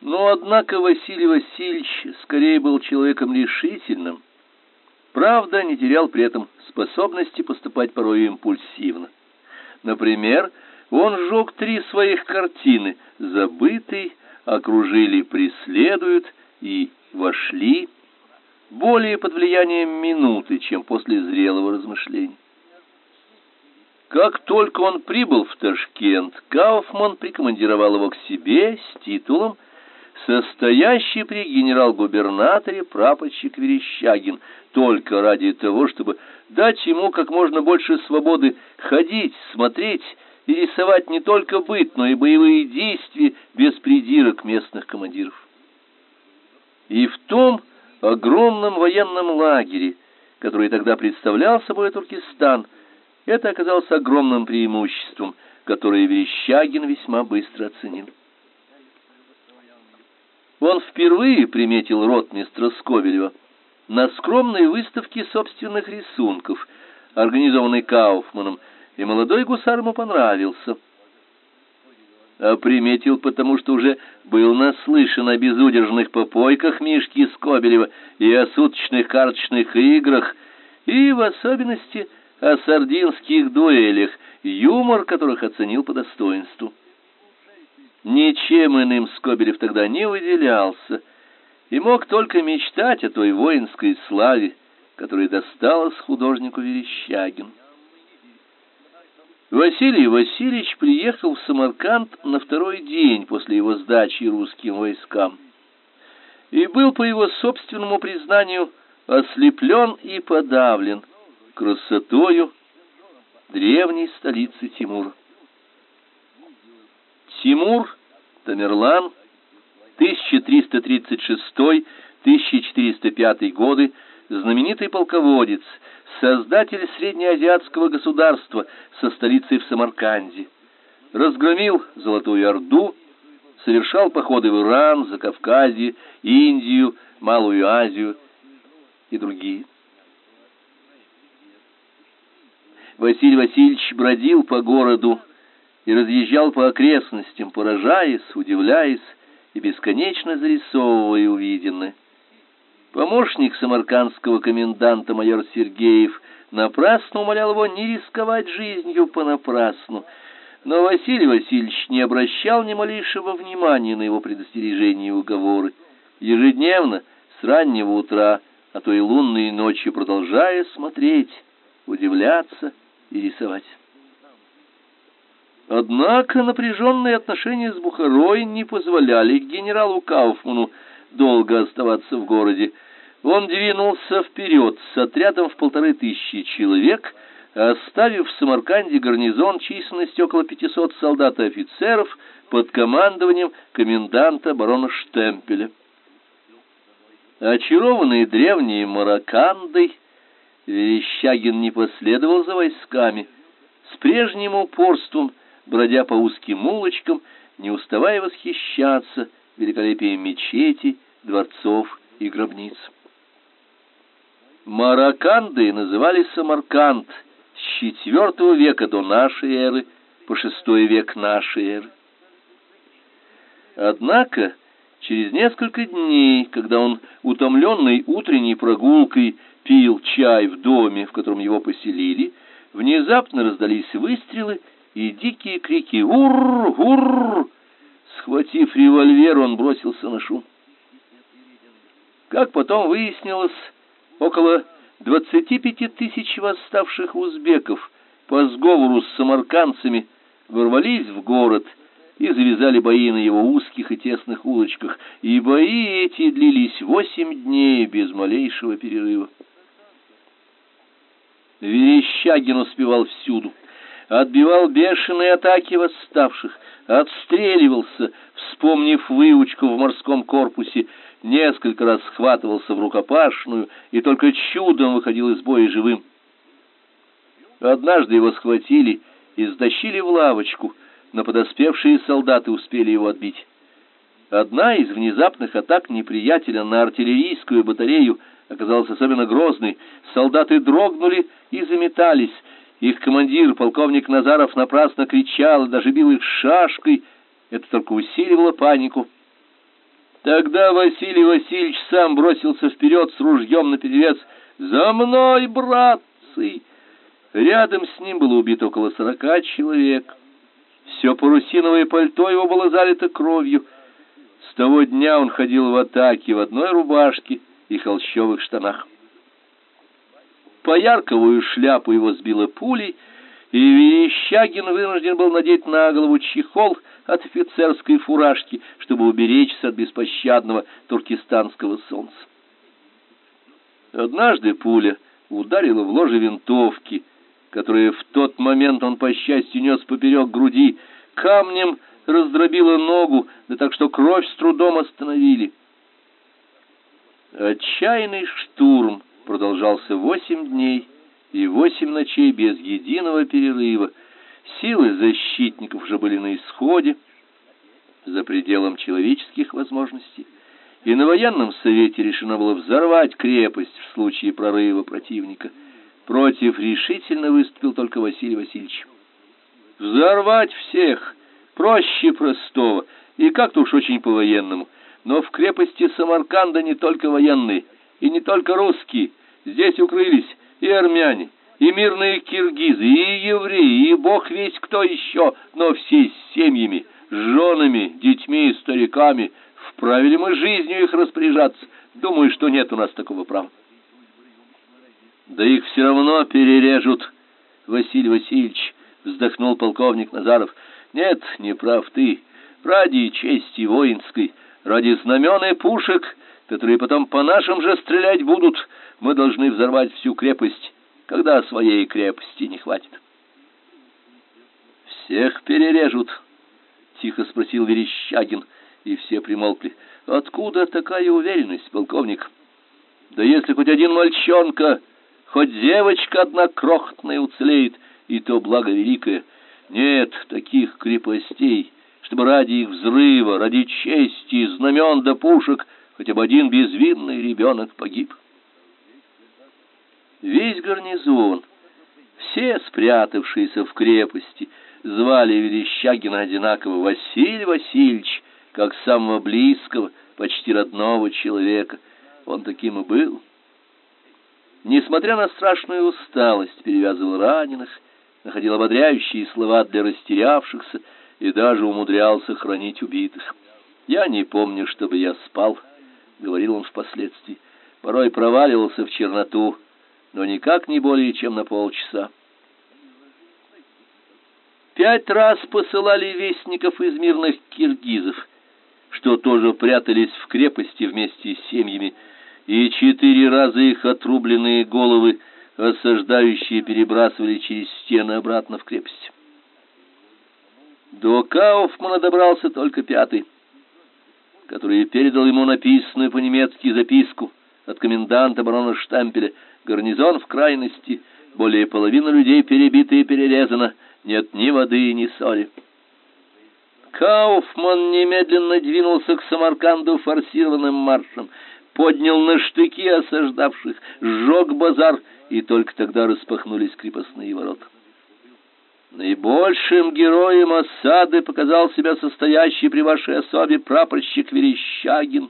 Но, однако, Василий Васильевич скорее был человеком решительным. Правда, не терял при этом способности поступать порой импульсивно. Например, он сжег три своих картины «Забытый», «Окружили, преследуют» и «Вошли» более под влиянием минуты, чем после зрелого размышления. Как только он прибыл в Ташкент, Кауфман прикомандировал его к себе с титулом состоящий при генерал-губернаторе прапорщик Верещагин, только ради того, чтобы дать ему как можно больше свободы ходить, смотреть и рисовать не только быт, но и боевые действия без придирок местных командиров. И в том огромном военном лагере, который тогда представлял собой Туркестан, это оказалось огромным преимуществом, которое Верещагин весьма быстро оценил. Он впервые приметил ротмистра Скобелева на скромной выставке собственных рисунков, организованной Кауфманом, и молодой гусар ему понравился. А приметил потому, что уже был наслышан о безудержных попойках Мишки Скобелева и о суточных карточных играх, и в особенности о сардинских дуэлях, юмор которых оценил по достоинству. Ничем иным Скобелев тогда не выделялся и мог только мечтать о той воинской славе, которая досталась художнику Верещагину. Василий Васильевич приехал в Самарканд на второй день после его сдачи русским войскам и был, по его собственному признанию, ослеплен и подавлен красотою древней столицы Тимура. Тимур Тамерлан 1336-1405 годы, знаменитый полководец, создатель среднеазиатского государства со столицей в Самарканде. Разгромил Золотую Орду, совершал походы в Иран, Закавказье, Индию, Малую Азию и другие. Василий Васильевич бродил по городу и разъезжал по окрестностям, поражаясь, удивляясь и бесконечно зарисовывая увиденное. Помощник самаркандского коменданта майор Сергеев напрасно умолял его не рисковать жизнью понапрасну, но Василий Васильевич не обращал ни малейшего внимания на его предостережения и уговоры. Ежедневно, с раннего утра, а то и лунной ночью, продолжая смотреть, удивляться и рисовать. Однако напряженные отношения с Бухарой не позволяли генералу Кауфману долго оставаться в городе. Он двинулся вперед с отрядом в полторы тысячи человек, оставив в Самарканде гарнизон численностью около 500 солдат и офицеров под командованием коменданта барона Штемпеля. Очарованный древней Маракандой, Верещагин не последовал за войсками. С прежним упорством – бродя по узким улочкам, не уставая восхищаться великолепием мечетей, дворцов и гробниц. Мараканды называли Самарканд с IV века до нашей эры по VI век нашей эры. Однако через несколько дней, когда он, утомленный утренней прогулкой, пил чай в доме, в котором его поселили, внезапно раздались выстрелы, и дикие крики «Ур! Ур!». Схватив револьвер, он бросился на шум. Как потом выяснилось, около двадцати пяти тысяч восставших узбеков по сговору с самаркандцами ворвались в город и завязали бои на его узких и тесных улочках, и бои эти длились восемь дней без малейшего перерыва. Верещагин успевал всюду отбивал бешеные атаки восставших, отстреливался, вспомнив выучку в морском корпусе, несколько раз схватывался в рукопашную и только чудом выходил из боя живым. Однажды его схватили и стащили в лавочку, но подоспевшие солдаты успели его отбить. Одна из внезапных атак неприятеля на артиллерийскую батарею оказалась особенно грозной. Солдаты дрогнули и заметались, их командир, полковник Назаров, напрасно кричал даже бил их шашкой. Это только усиливало панику. Тогда Василий Васильевич сам бросился вперед с ружьем наперевес. «За мной, братцы!» Рядом с ним было убито около сорока человек. Все парусиновое пальто его было залито кровью. С того дня он ходил в атаке в одной рубашке и холщовых штанах. Поярковую шляпу его сбила пулей, и Верещагин вынужден был надеть на голову чехол от офицерской фуражки, чтобы уберечься от беспощадного туркестанского солнца. Однажды пуля ударила в ложе винтовки, которое в тот момент он, по счастью, нес поперек груди, камнем раздробила ногу, да так что кровь с трудом остановили. Отчаянный штурм продолжался восемь дней и восемь ночей без единого перерыва. Силы защитников уже были на исходе, за пределом человеческих возможностей, и на военном совете решено было взорвать крепость в случае прорыва противника. Против решительно выступил только Василий Васильевич. Взорвать всех проще простого, и как-то уж очень по-военному. Но в крепости Самарканда не только военные, и не только русские. Здесь укрылись и армяне, и мирные киргизы, и евреи, и бог весь кто еще, но все с семьями, с женами, детьми и стариками. Вправе ли мы жизнью их распоряжаться? Думаю, что нет у нас такого права. Да их все равно перережут, Василий Васильевич, вздохнул полковник Назаров. Нет, не прав ты. Ради чести воинской, ради знамен и пушек, которые потом по нашим же стрелять будут, мы должны взорвать всю крепость когда своей крепости не хватит. Всех перережут, тихо спросил Верещагин, и все примолкли. Откуда такая уверенность, полковник? Да если хоть один мальчонка, хоть девочка одна крохотная уцелеет, и то благо великое. Нет таких крепостей, чтобы ради их взрыва, ради чести, знамен да пушек хотя бы один безвинный ребенок погиб весь гарнизон, все спрятавшиеся в крепости, звали Верещагина одинаково Василий Васильевич, как самого близкого, почти родного человека. Он таким и был. Несмотря на страшную усталость, перевязывал раненых, находил ободряющие слова для растерявшихся и даже умудрялся хранить убитых. «Я не помню, чтобы я спал», — говорил он впоследствии. Порой проваливался в черноту, но никак не более чем на полчаса. Пять раз посылали вестников из мирных киргизов, что тоже прятались в крепости вместе с семьями, и четыре раза их отрубленные головы осаждающие перебрасывали через стены обратно в крепость. До Кауфмана добрался только пятый, который передал ему написанную по-немецки записку от коменданта барона Штампеля Гарнизон в крайности, более половины людей перебиты и перерезано, нет ни воды, ни соли. Кауфман немедленно двинулся к Самарканду форсированным маршем, поднял на штыки осаждавших, сжег базар, и только тогда распахнулись крепостные ворота. Наибольшим героем осады показал себя состоящий при вашей особе прапорщик Верещагин.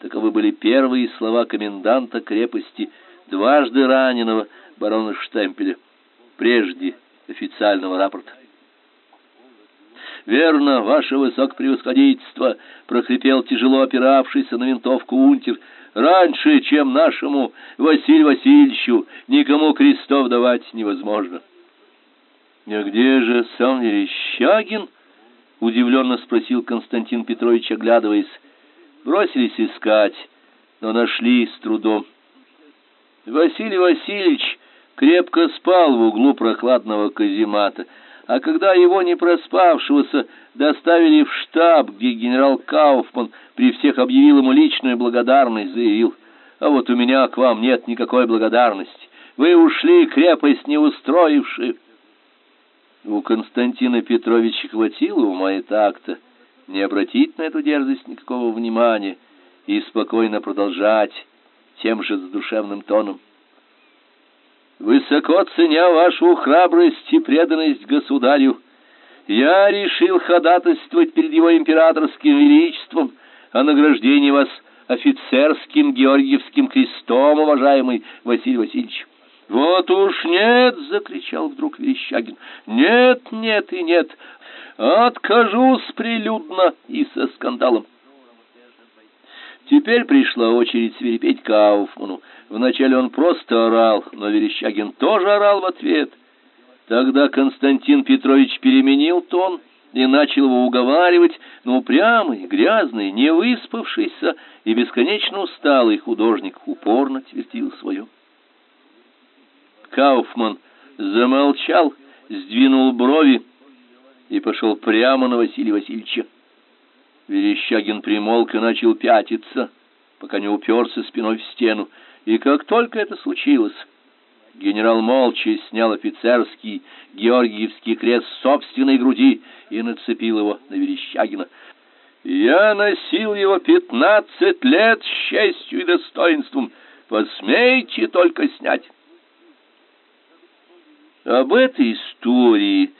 Таковы были первые слова коменданта крепости дважды раненого барона Штемпеля, прежде официального рапорта. «Верно, ваше высокопревосходительство!» — прохрипел тяжело опиравшийся на винтовку унтер. «Раньше, чем нашему Василию Васильевичу, никому крестов давать невозможно». «А где же сам Верещагин?» — удивленно спросил Константин Петрович, оглядываясь. Бросились искать, но нашли с трудом. Василий Васильевич крепко спал в углу прохладного каземата, а когда его не проспавшегося доставили в штаб, где генерал Кауфман при всех объявил ему личную благодарность, заявил: "А вот у меня к вам нет никакой благодарности. Вы ушли крепость не устроивши". У Константина Петровича хватило ума и такта не обратить на эту дерзость никакого внимания и спокойно продолжать тем же задушевным тоном. Высоко ценя вашу храбрость и преданность государю, я решил ходатайствовать перед его императорским величеством о награждении вас офицерским Георгиевским крестом, уважаемый Василий Васильевич. Вот уж нет, закричал вдруг Верещагин. Нет, нет и нет. Откажусь прилюдно и со скандалом. Теперь пришла очередь свирепеть Кауфману. Вначале он просто орал, но Верещагин тоже орал в ответ. Тогда Константин Петрович переменил тон и начал его уговаривать, но упрямый, грязный, не выспавшийся и бесконечно усталый художник упорно твердил свое. Кауфман замолчал, сдвинул брови и пошел прямо на Василия Васильевича. Верещагин примолк и начал пятиться, пока не уперся спиной в стену. И как только это случилось, генерал молча снял офицерский Георгиевский крест с собственной груди и нацепил его на Верещагина. «Я носил его пятнадцать лет с честью и достоинством. Посмейте только снять!» Об этой истории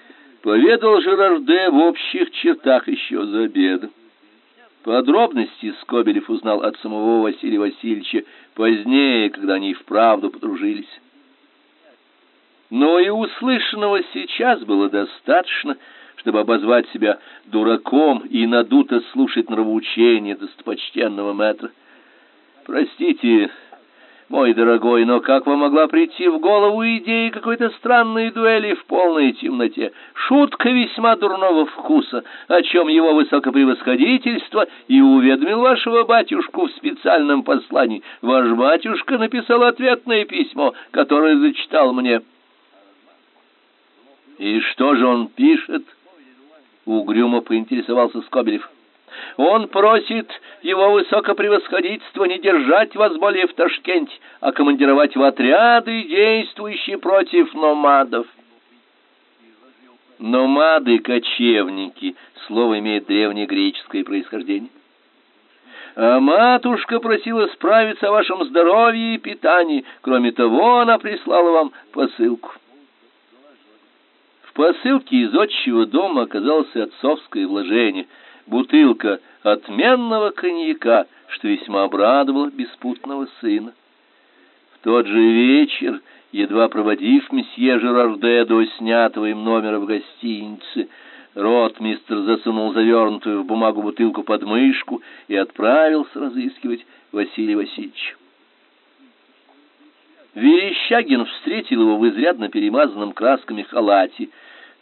поведал Жерарде в общих чертах еще за обедом. Подробности Скобелев узнал от самого Василия Васильевича позднее, когда они вправду подружились. Но и услышанного сейчас было достаточно, чтобы обозвать себя дураком и надуто слушать нравоучения достопочтенного мэтра. Простите, мой дорогой, но как вам могла прийти в голову идея какой-то странной дуэли в полной темноте? Шутка весьма дурного вкуса, о чем его высокопревосходительство и уведомил вашего батюшку в специальном послании. Ваш батюшка написал ответное письмо, которое зачитал мне. И что же он пишет? Угрюмо поинтересовался Скобелев. Он просит его высокопревосходительство не держать вас более в Ташкенте, а командировать в отряды, действующие против номадов. Номады кочевники. Слово имеет древнегреческое происхождение. А матушка просила справиться о вашем здоровье и питании. Кроме того, она прислала вам посылку. В посылке из отчего дома оказалось отцовское вложение — бутылка отменного коньяка, что весьма обрадовало беспутного сына. В тот же вечер, едва проводив месье Жерарде до снятого им номера в гостинице, ротмистр засунул завернутую в бумагу бутылку под мышку и отправился разыскивать Василия Васильевича. Верещагин встретил его в изрядно перемазанном красками халате,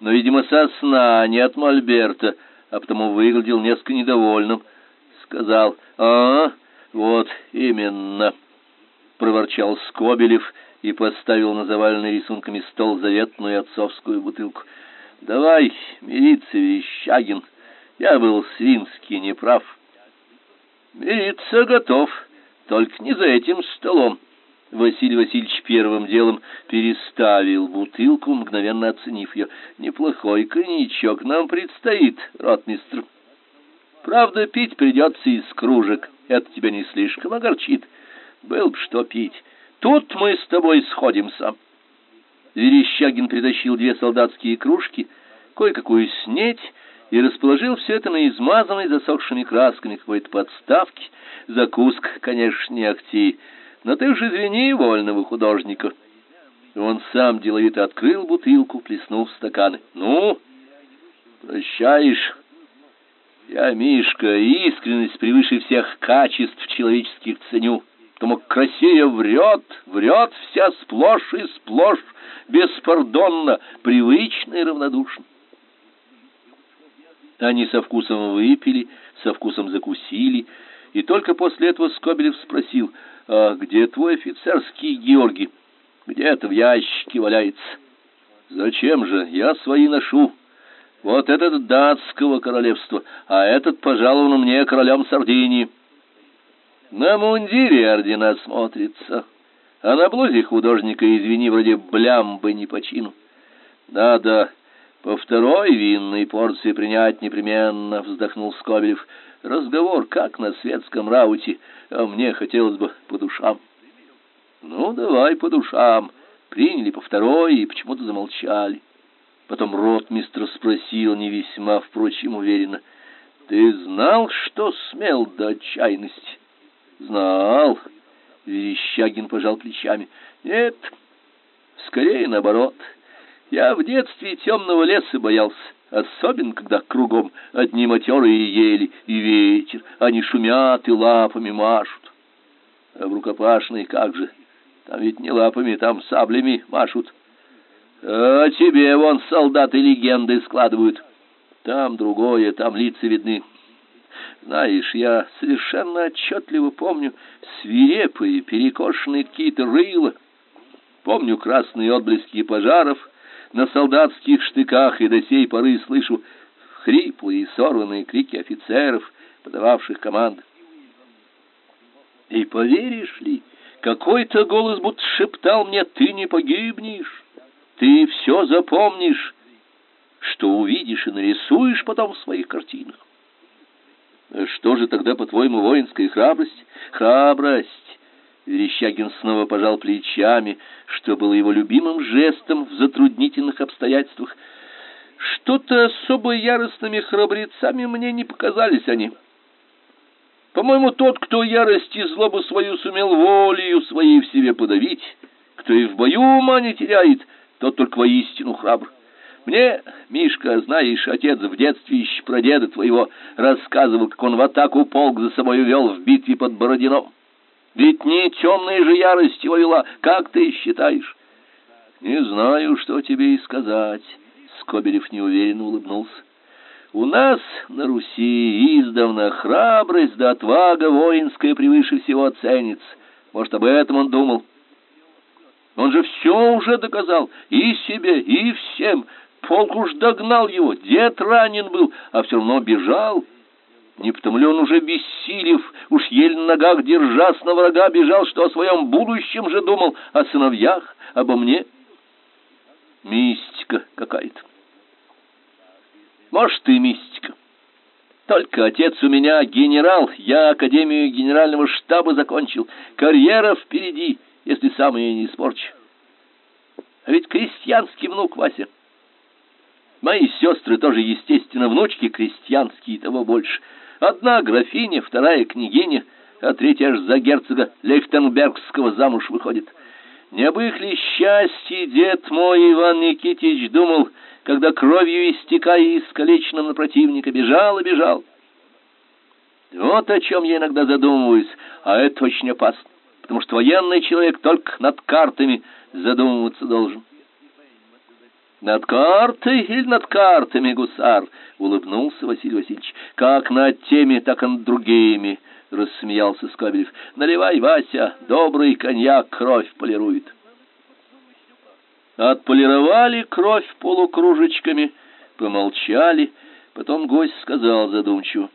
но, видимо, со сна, не от мольберта, а потому выглядел несколько недовольным. Сказал «А, вот именно», — проворчал Скобелев и поставил на заваленный рисунками стол заветную отцовскую бутылку. «Давай мириться, Верещагин, я был свинский неправ». «Мириться готов, только не за этим столом». Василий Васильевич первым делом переставил бутылку, мгновенно оценив ее. «Неплохой коньячок нам предстоит, ротмистр. Правда, пить придется из кружек. Это тебя не слишком огорчит. Был бы что пить. Тут мы с тобой сходимся». Верещагин притащил две солдатские кружки, кое-какую снеть, и расположил все это на измазанной засохшими красками какой-то подставке. Закуска, конечно, не акти, но ты уж извини вольного художника. Он сам деловито открыл бутылку, плеснув в стаканы. Ну, прощаешь? Я, Мишка, искренность превыше всех качеств человеческих ценю. Тому красиво врет, врет вся сплошь и сплошь, беспардонно, привычно и равнодушно. Они со вкусом выпили, со вкусом закусили, и только после этого Скобелев спросил — а где твой офицерский Георгий? Где-то в ящике валяется. Зачем же? Я свои ношу. Вот этот датского королевства, а этот пожалован мне королем Сардинии. На мундире ордена смотрится, а на блузе художника, извини, вроде блямбы не по чину. Да-да, по второй винной порции принять непременно, вздохнул Скобелев разговор как на светском рауте, а мне хотелось бы по душам. Ну, давай по душам. Приняли по второй и почему-то замолчали. Потом ротмистр спросил не весьма, впрочем, уверенно. Ты знал, что смел до отчаянности? Знал. Верещагин пожал плечами. Нет, скорее наоборот. Я в детстве темного леса боялся, особенно когда кругом одни матерые ели и ветер, они шумят и лапами машут. А в рукопашной как же? Там ведь не лапами, там саблями машут. А тебе вон солдаты легенды складывают. Там другое, там лица видны. Знаешь, я совершенно отчетливо помню свирепые, перекошенные какие-то рыла. Помню красные отблески пожаров на солдатских штыках, и до сей поры слышу хриплые и сорванные крики офицеров, подававших команды. И поверишь ли, какой-то голос будто шептал мне, ты не погибнешь, ты все запомнишь, что увидишь и нарисуешь потом в своих картинах. Что же тогда, по-твоему, воинская храбрость? Храбрость! Верещагин снова пожал плечами, что было его любимым жестом в затруднительных обстоятельствах. Что-то особо яростными храбрецами мне не показались они. По-моему, тот, кто ярость и злобу свою сумел волею своей в себе подавить, кто и в бою ума не теряет, тот только воистину храбр. Мне, Мишка, знаешь, отец в детстве еще про деда твоего рассказывал, как он в атаку полк за собой вел в битве под Бородином. Ведь не темная же ярость его вела, как ты считаешь? Не знаю, что тебе и сказать, Скобелев неуверенно улыбнулся. У нас на Руси издавна храбрость да отвага воинская превыше всего ценится. Может, об этом он думал. Он же все уже доказал и себе, и всем. Полк уж догнал его, дед ранен был, а все равно бежал. Не потому ли он уже бессилев, уж еле на ногах держась на врага бежал, что о своем будущем же думал, о сыновьях, обо мне? Мистика какая-то. Может, и мистика. Только отец у меня генерал, я Академию генерального штаба закончил. Карьера впереди, если сам ее не испорчу. А ведь крестьянский внук Вася. Мои сестры тоже, естественно, внучки крестьянские, того больше. Одна графиня, вторая княгиня, а третья аж за герцога Лейхтенбергского замуж выходит. Не об их ли счастье дед мой Иван Никитич думал, когда кровью истекая и искалеченно на противника бежал и бежал? Вот о чем я иногда задумываюсь, а это очень опасно, потому что военный человек только над картами задумываться должен. Над картой или над картами, гусар? улыбнулся Василий Васильевич. Как над теми, так и над другими, рассмеялся Скобелев. Наливай, Вася, добрый коньяк кровь полирует. Отполировали кровь полукружечками, помолчали, потом гость сказал задумчиво: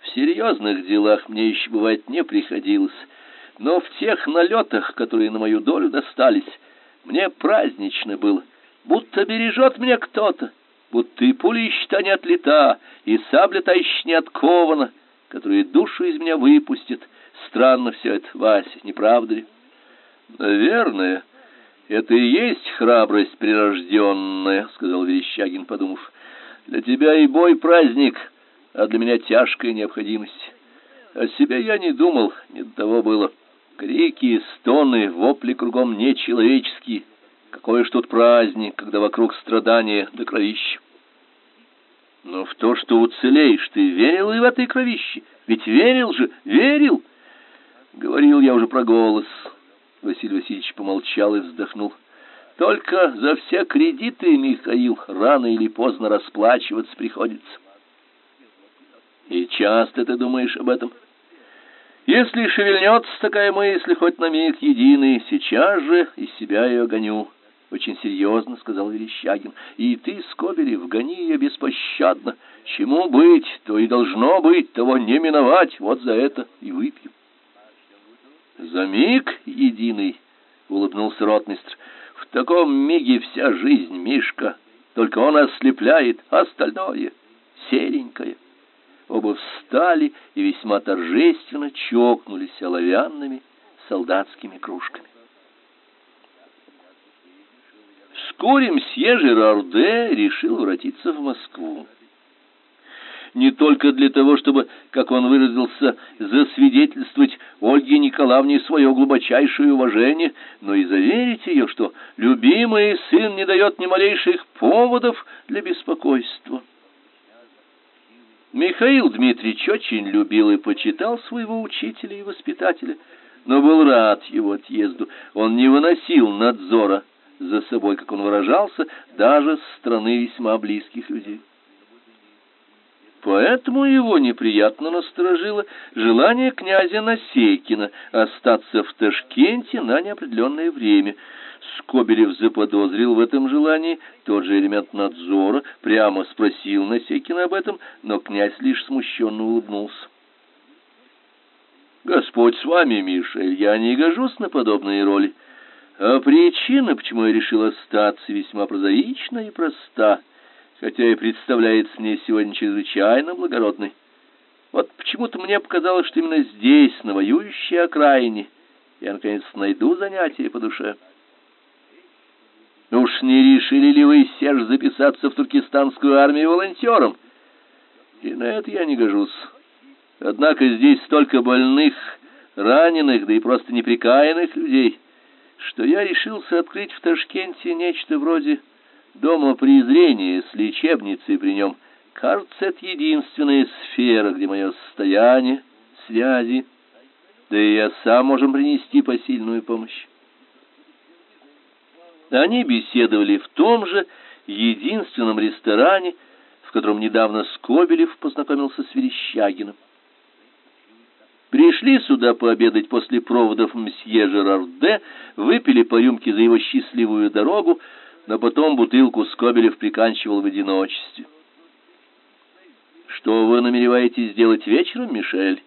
В серьезных делах мне еще бывать не приходилось, но в тех налетах, которые на мою долю достались, мне празднично было будто бережет меня кто-то, будто и пулища не отлета, и сабля-то еще не откована, которая душу из меня выпустит. Странно все это, Вася, не правда ли? Наверное, это и есть храбрость прирожденная, сказал Верещагин, подумав. Для тебя и бой праздник, а для меня тяжкая необходимость. О себе я не думал, не до того было. Крики, стоны, вопли кругом нечеловеческие. Какой ж тут праздник, когда вокруг страдания да кровища. Но в то, что уцелеешь, ты верил и в этой кровище? Ведь верил же, верил. Говорил я уже про голос. Василий Васильевич помолчал и вздохнул. Только за все кредиты, Михаил, рано или поздно расплачиваться приходится. И часто ты думаешь об этом? Если шевельнется такая мысль хоть на миг единый, сейчас же из себя ее гоню. Очень серьезно сказал Верещагин. И ты, Скобелев, гони ее беспощадно. Чему быть, то и должно быть, того не миновать. Вот за это и выпьем. За миг единый, улыбнулся ротмистр. В таком миге вся жизнь, Мишка. Только он ослепляет, остальное серенькое. Оба встали и весьма торжественно чокнулись оловянными солдатскими кружками. Вскоре мсье Жерарде решил воротиться в Москву. не только для того, чтобы, как он выразился, засвидетельствовать Ольге Николаевне свое глубочайшее уважение, но и заверить ее, что любимый сын не дает ни малейших поводов для беспокойства. Михаил Дмитриевич очень любил и почитал своего учителя и воспитателя, но был рад его отъезду. Он не выносил надзора за собой, как он выражался, даже с стороны весьма близких людей. Поэтому его неприятно насторожило желание князя Насейкина остаться в Ташкенте на неопределенное время. Скобелев заподозрил в этом желании тот же элемент надзора, прямо спросил Насейкина об этом, но князь лишь смущенно улыбнулся. Господь с вами, Мишель, я не гожусь на подобные роли. А причина, почему я решил остаться, весьма прозаична и проста, хотя и представляется мне сегодня чрезвычайно благородной. Вот почему-то мне показалось, что именно здесь, на воюющей окраине, я, наконец, найду занятие по душе. Уж не решили ли вы, Серж, записаться в туркестанскую армию волонтером? И на это я не гожусь. Однако здесь столько больных, раненых, да и просто неприкаянных людей, что я решился открыть в Ташкенте нечто вроде дома презрения с лечебницей при нем. Кажется, это единственная сфера, где мое состояние, связи, да и я сам можем принести посильную помощь. Они беседовали в том же единственном ресторане, в котором недавно Скобелев познакомился с Верещагиным. Пришли сюда пообедать после проводов мсье Жерарде, выпили по рюмке за его счастливую дорогу, но потом бутылку Скобелев приканчивал в одиночестве. «Что вы намереваетесь сделать вечером, Мишель?»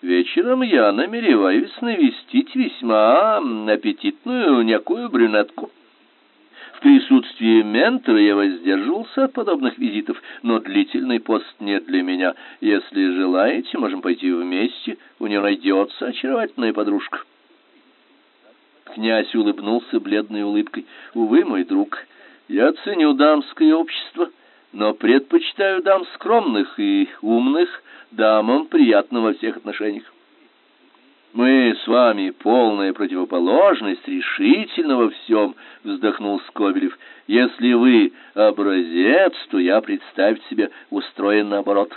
«Вечером я намереваюсь навестить весьма аппетитную некую брюнетку» присутствии ментора я воздерживался от подобных визитов, но длительный пост не для меня. Если желаете, можем пойти вместе, у нее найдется очаровательная подружка. Князь улыбнулся бледной улыбкой. Увы, мой друг, я ценю дамское общество, но предпочитаю дам скромных и умных, дамам приятно во всех отношениях. Мы с вами полная противоположность, решительно во всем, вздохнул Скобелев. Если вы образец, то я представить себе устроен наоборот.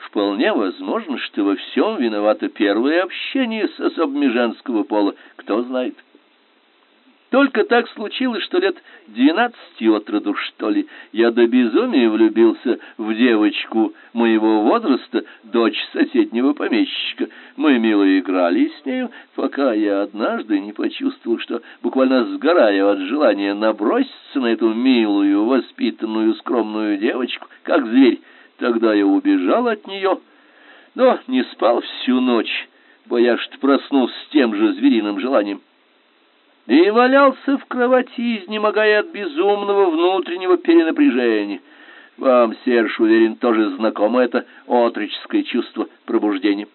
Вполне возможно, что во всем виновато первое общение с особами женского пола, кто знает. Только так случилось, что лет двенадцати от роду, что ли, я до безумия влюбился в девочку моего возраста, дочь соседнего помещика. Мы мило играли с нею, пока я однажды не почувствовал, что, буквально сгорая от желания наброситься на эту милую, воспитанную, скромную девочку, как зверь. Тогда я убежал от нее, но не спал всю ночь, боясь, что проснусь с тем же звериным желанием и валялся в кровати, изнемогая от безумного внутреннего перенапряжения. Вам, Серж, уверен, тоже знакомо это отроческое чувство пробуждения.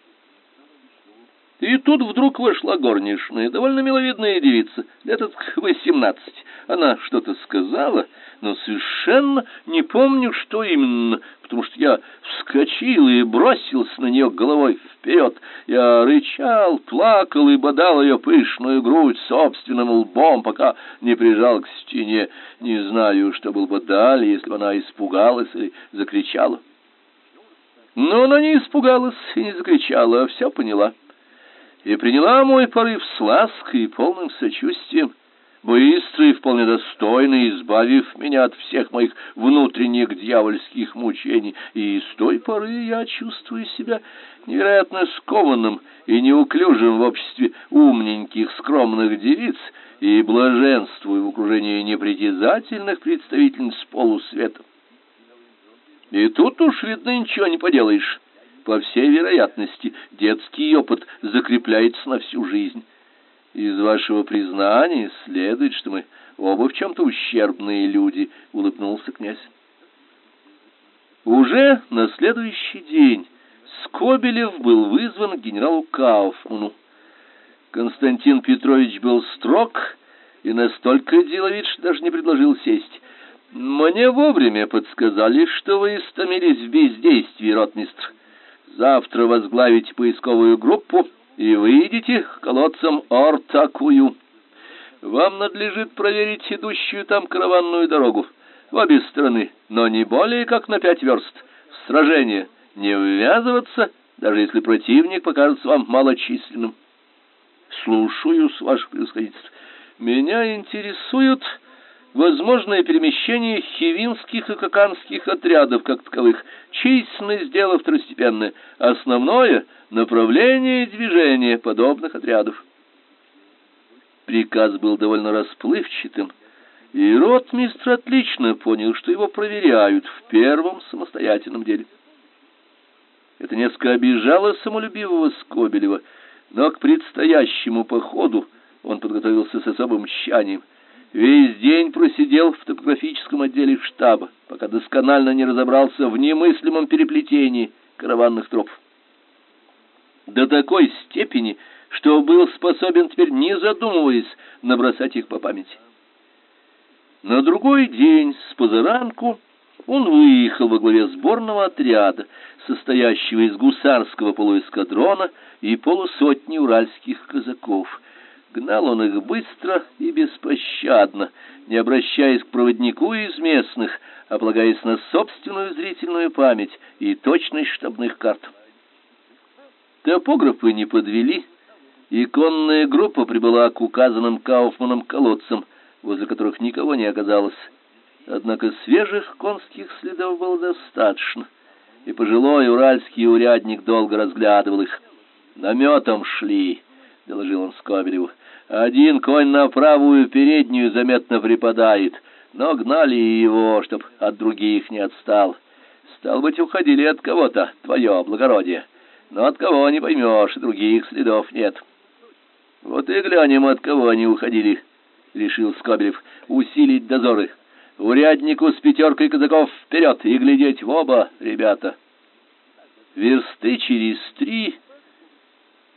И тут вдруг вошла горничная, довольно миловидная девица, лет к восемнадцать. Она что-то сказала, но совершенно не помню, что именно, потому что я вскочил и бросился на нее головой вперед. Я рычал, плакал и бодал ее пышную грудь собственным лбом, пока не прижал к стене. Не знаю, что было бы далее, если бы она испугалась или закричала. Но она не испугалась и не закричала, а все поняла и приняла мой порыв с лаской и полным сочувствием, быстро и вполне достойно избавив меня от всех моих внутренних дьявольских мучений, и с той поры я чувствую себя невероятно скованным и неуклюжим в обществе умненьких, скромных девиц и блаженствую в окружении непритязательных представительниц полусвета. И тут уж, видно, ничего не поделаешь. По всей вероятности, детский опыт закрепляется на всю жизнь. Из вашего признания следует, что мы оба в чем-то ущербные люди, — улыбнулся князь. Уже на следующий день Скобелев был вызван к генералу Кауфману. Константин Петрович был строг и настолько деловит, что даже не предложил сесть. Мне вовремя подсказали, что вы истомились в бездействии, ротмистр. Завтра возглавите поисковую группу и выйдете к колодцам Ортакую. Вам надлежит проверить идущую там караванную дорогу в обе стороны, но не более как на пять верст. В сражение не ввязываться, даже если противник покажется вам малочисленным. Слушаюсь, ваше превосходительство. Меня интересуют возможное перемещение хивинских и каканских отрядов как таковых, численность дела второстепенное, основное направление движения подобных отрядов. Приказ был довольно расплывчатым, и ротмистр отлично понял, что его проверяют в первом самостоятельном деле. Это несколько обижало самолюбивого Скобелева, но к предстоящему походу он подготовился с особым тщанием. Весь день просидел в топографическом отделе штаба, пока досконально не разобрался в немыслимом переплетении караванных троп. До такой степени, что был способен теперь, не задумываясь, набросать их по памяти. На другой день с позаранку он выехал во главе сборного отряда, состоящего из гусарского полуэскадрона и полусотни уральских казаков. Гнал он их быстро и беспощадно, не обращаясь к проводнику из местных, а полагаясь на собственную зрительную память и точность штабных карт. Топографы не подвели, и конная группа прибыла к указанным Кауфманом колодцам, возле которых никого не оказалось. Однако свежих конских следов было достаточно, и пожилой уральский урядник долго разглядывал их. «Наметом шли», — доложил он Скобелеву. «Один конь на правую переднюю заметно припадает, но гнали его, чтоб от других не отстал. Стал быть, уходили от кого-то, твое благородие, но от кого не поймешь, других следов нет». «Вот и глянем, от кого они уходили», — решил Скобелев, — «усилить дозоры». Уряднику с пятеркой казаков вперед и глядеть в оба, ребята. Версты через три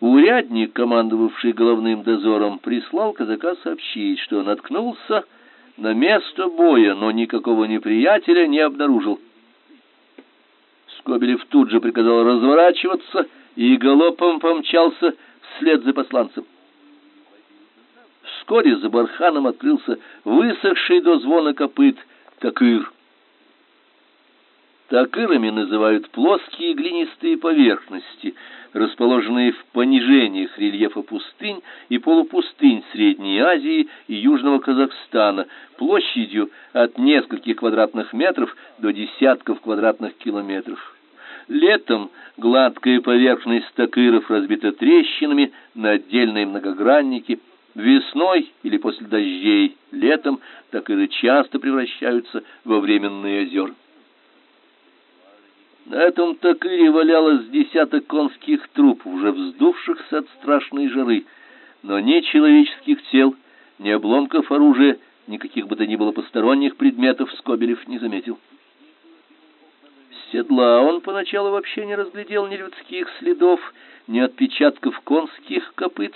урядник, командовавший головным дозором, прислал казака сообщить, что наткнулся на место боя, но никакого неприятеля не обнаружил. Скобелев тут же приказал разворачиваться и галопом помчался вслед за посланцем. Вскоре за барханом открылся высохший до звона копыт такыр. Такырами называют плоские глинистые поверхности, расположенные в понижениях рельефа пустынь и полупустынь Средней Азии и Южного Казахстана, площадью от нескольких квадратных метров до десятков квадратных километров. Летом гладкая поверхность такыров разбита трещинами на отдельные многогранники, Весной или после дождей, летом так и часто превращаются во временные озера. На этом такыре валялось десяток конских трупов, уже вздувшихся от страшной жары, но ни человеческих тел, ни обломков оружия, никаких бы то ни было посторонних предметов Скобелев не заметил. С седла он поначалу вообще не разглядел ни людских следов, ни отпечатков конских копыт,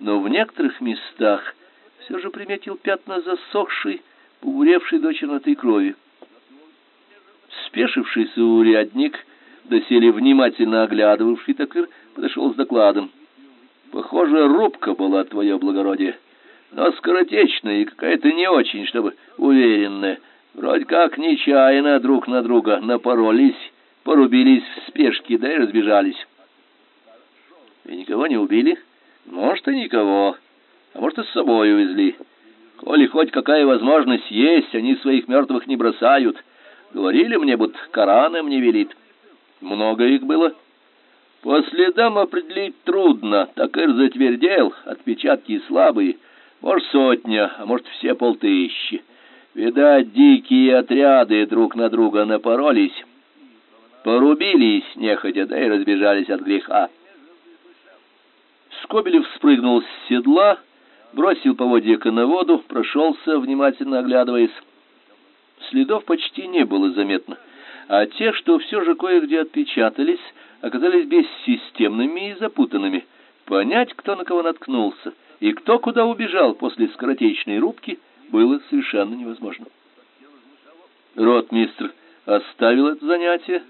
но в некоторых местах все же приметил пятна засохшей, побуревшей до черноты крови. Спешившийся урядник, доселе внимательно оглядывавший такыр, подошел с докладом. Похоже, рубка была твое благородие, но скоротечная и какая-то не очень, чтобы уверенная. Вроде как нечаянно друг на друга напоролись, порубились в спешке, да и разбежались. И никого не убили? — может, и никого, а может, и с собой увезли. Коли хоть какая возможность есть, они своих мертвых не бросают. Говорили мне, будто Коран им не велит. Много их было. По следам определить трудно, так и затвердел, отпечатки слабые. Может, сотня, а может, все полтыщи. Видать, дикие отряды друг на друга напоролись, порубились нехотя, да и разбежались от греха. Скобелев спрыгнул с седла, бросил поводья на воду, прошелся, внимательно оглядываясь. Следов почти не было заметно, а те, что все же кое-где отпечатались, оказались бессистемными и запутанными. Понять, кто на кого наткнулся и кто куда убежал после скоротечной рубки, было совершенно невозможно. Ротмистр оставил это занятие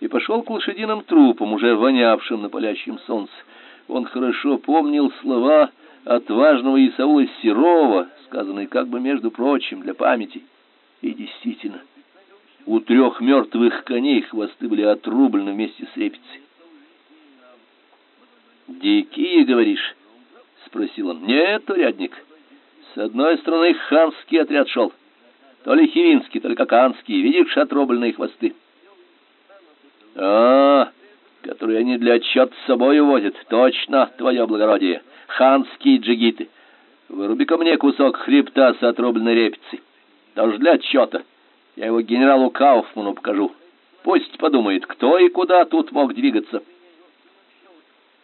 и пошел к лошадиным трупам, уже вонявшим на палящем солнце. Он хорошо помнил слова отважного Исаула Серова, сказанные как бы между прочим для памяти. И действительно, у трех мертвых коней хвосты были отрублены вместе с репицей. «Дикие, говоришь?» — спросил он. «Нет, урядник. С одной стороны ханский отряд шел, то ли хивинский, то ли каканский. Видишь отрубленные хвосты?» «А, которые они для отчета с собой увозят. Точно, твое благородие. Ханские джигиты. Выруби ко мне кусок хребта с отрубленной репицей. Тоже для отчета. Я его генералу Кауфману покажу. Пусть подумает, кто и куда тут мог двигаться».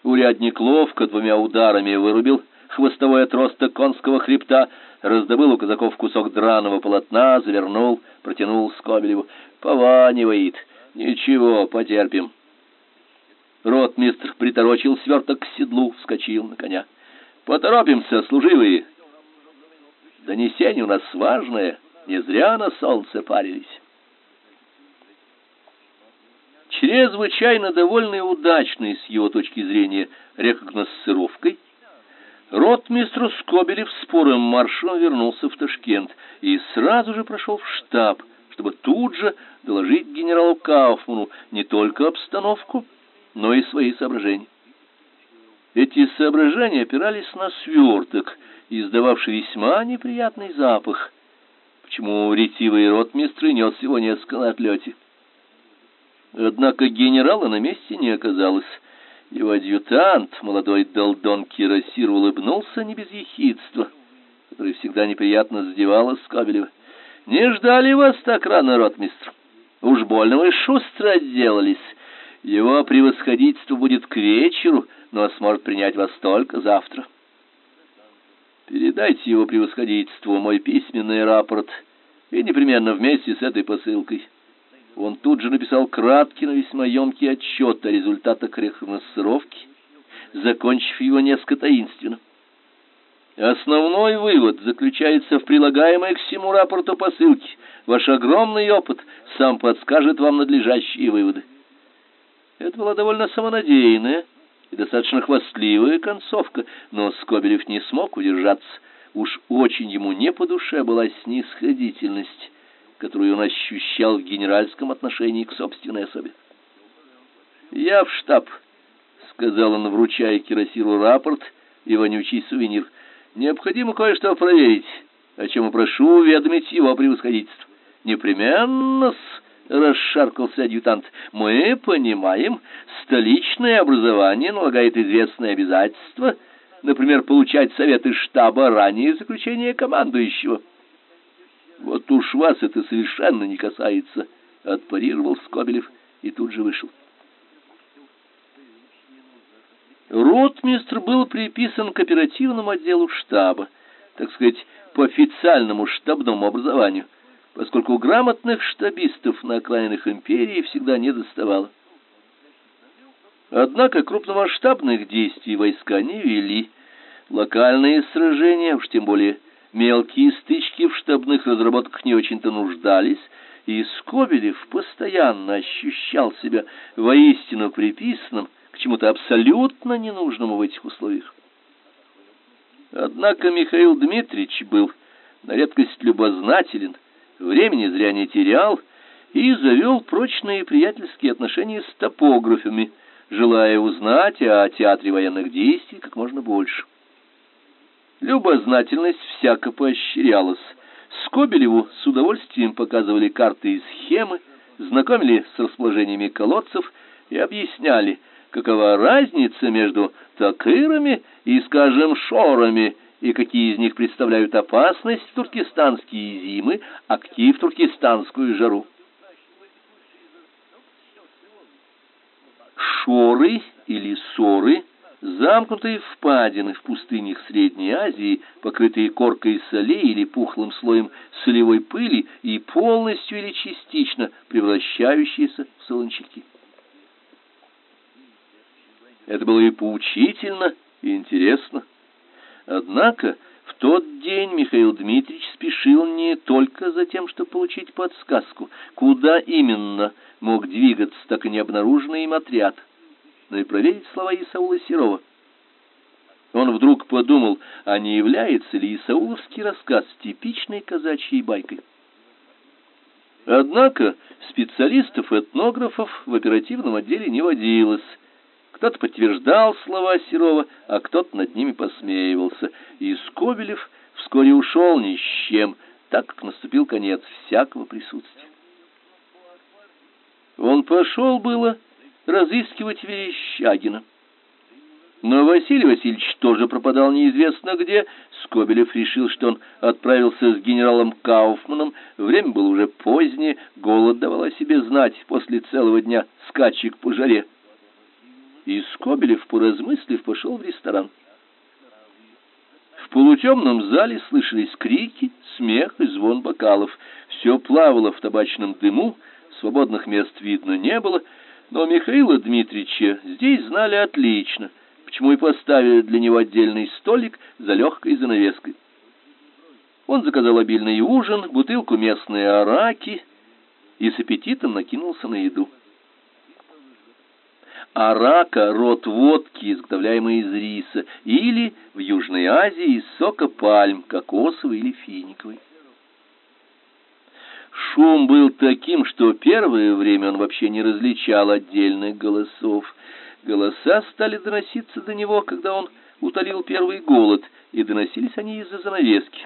Урядник ловко двумя ударами вырубил хвостовой отросток конского хребта, раздобыл у казаков кусок драного полотна, завернул, протянул Скобелеву. «Пованивает. Ничего, потерпим». Ротмистр приторочил сверток к седлу, вскочил на коня. «Поторопимся, служивые!» «Донесение у нас важное, не зря на солнце парились». Чрезвычайно довольный и удачный с его точки зрения рекогносцировкой, ротмистр Скобелев спорым маршем вернулся в Ташкент и сразу же прошел в штаб, чтобы тут же доложить генералу Кауфману не только обстановку, но и свои соображения. Эти соображения опирались на сверток, издававший весьма неприятный запах, почему ретивый ротмистр нес его несколько на отлете. Однако генерала на месте не оказалось. Его адъютант, молодой Долдон Кирасир, улыбнулся не без ехидства, которое всегда неприятно задевало Скобелева. «Не ждали вас так рано, ротмистр. Уж больно вы шустро отделались. Его превосходительство будет к вечеру, но сможет принять вас только завтра. Передайте его превосходительству мой письменный рапорт и непременно вместе с этой посылкой». Он тут же написал краткий, но весьма емкий отчет о результатах рекогносцировки, закончив его несколько таинственно. Основной вывод заключается в прилагаемой к всему рапорту посылке. Ваш огромный опыт сам подскажет вам надлежащие выводы. Это была довольно самонадеянная и достаточно хвастливая концовка, но Скобелев не смог удержаться. Уж очень ему не по душе была снисходительность которую он ощущал в генеральском отношении к собственной особе. «Я в штаб», — сказал он, вручая Кирасиру рапорт и вонючий сувенир. «Необходимо кое-что проверить, о чем прошу уведомить его превосходительство». «Непременно-с», — расшаркался адъютант, — «мы понимаем, столичное образование налагает известные обязательства, например, получать советы штаба ранее заключения командующего». Вот уж вас это совершенно не касается, отпарировал Скобелев и тут же вышел. Ротмистр был приписан к оперативному отделу штаба, так сказать, по официальному штабному образованию, поскольку грамотных штабистов на окраинах империи всегда не доставало. Однако крупномасштабных действий войска не вели. Локальные сражения, уж тем более Мелкие стычки в штабных разработках не очень-то нуждались, и Скобелев постоянно ощущал себя воистину приписанным к чему-то абсолютно ненужному в этих условиях. Однако Михаил Дмитриевич был на редкость любознателен, времени зря не терял и завел прочные приятельские отношения с топографами, желая узнать о театре военных действий как можно больше. Любознательность всяко поощрялась. Скобелеву с удовольствием показывали карты и схемы, знакомили с расположениями колодцев и объясняли, какова разница между такырами и, скажем, шорами, и какие из них представляют опасность туркестанские зимы, актив в туркестанскую жару. Шоры или соры – Замкнутые впадины в пустынях Средней Азии, покрытые коркой солей или пухлым слоем солевой пыли и полностью или частично превращающиеся в солончаки. Это было и поучительно, и интересно. Однако в тот день Михаил Дмитриевич спешил не только за тем, чтобы получить подсказку, куда именно мог двигаться так и не обнаруженный им отряд, но и проверить слова Исаула Серова. Он вдруг подумал, а не является ли Исауловский рассказ типичной казачьей байкой. Однако специалистов-этнографов в оперативном отделе не водилось. Кто-то подтверждал слова Серова, а кто-то над ними посмеивался. И Скобелев вскоре ушел ни с чем, так как наступил конец всякого присутствия. Он пошел было разыскивать Верещагина. Но Василий Васильевич тоже пропадал неизвестно где. Скобелев решил, что он отправился с генералом Кауфманом. Время было уже позднее, голод давал о себе знать после целого дня скачек по жаре. И Скобелев, поразмыслив, пошел в ресторан. В полутемном зале слышались крики, смех и звон бокалов. Все плавало в табачном дыму, свободных мест видно не было, но Михаила Дмитриевича здесь знали отлично — почему и поставили для него отдельный столик за легкой занавеской. Он заказал обильный ужин, бутылку местной араки и с аппетитом накинулся на еду. Арака — род водки, изготовляемой из риса, или в Южной Азии из сока пальм, кокосовой или финиковой. Шум был таким, что первое время он вообще не различал отдельных голосов. Голоса стали доноситься до него, когда он утолил первый голод, и доносились они из-за занавески.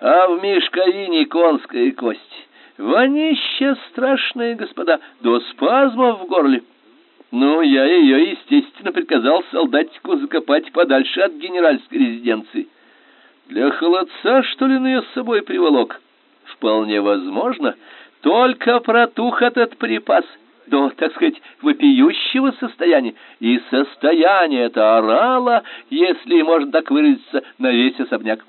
А в мешковине конская кость, вонище страшные, господа, до спазмов в горле. Ну, я ее, естественно, приказал солдатику закопать подальше от генеральской резиденции. Для холодца, что ли, на ее с собой приволок? Вполне возможно, только протух этот припас — до, так сказать, вопиющего состояния, и состояние это орало, если можно так выразиться, на весь особняк.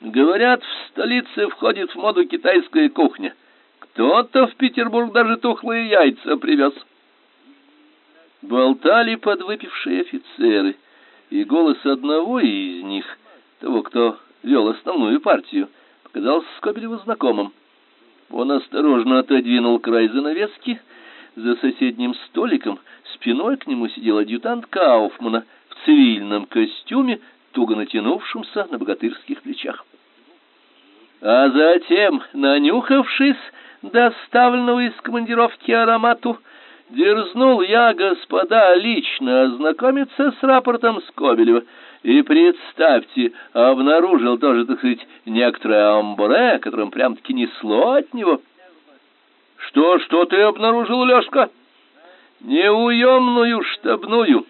Говорят, в столице входит в моду китайская кухня. Кто-то в Петербург даже тухлые яйца привез. Болтали подвыпившие офицеры, и голос одного из них, того, кто вел основную партию, показался Скобелеву знакомым. Он осторожно отодвинул край занавески. За соседним столиком спиной к нему сидел адъютант Кауфмана в цивильном костюме, туго натянувшемся на богатырских плечах. А затем, нанюхавшись доставленного из командировки аромату, дерзнул я, господа, лично ознакомиться с рапортом Скобелева и, представьте, обнаружил тоже, так сказать, некоторое амбре, которым прям-таки несло от него. Что, что ты обнаружил, Лёшка? Неуемную штабную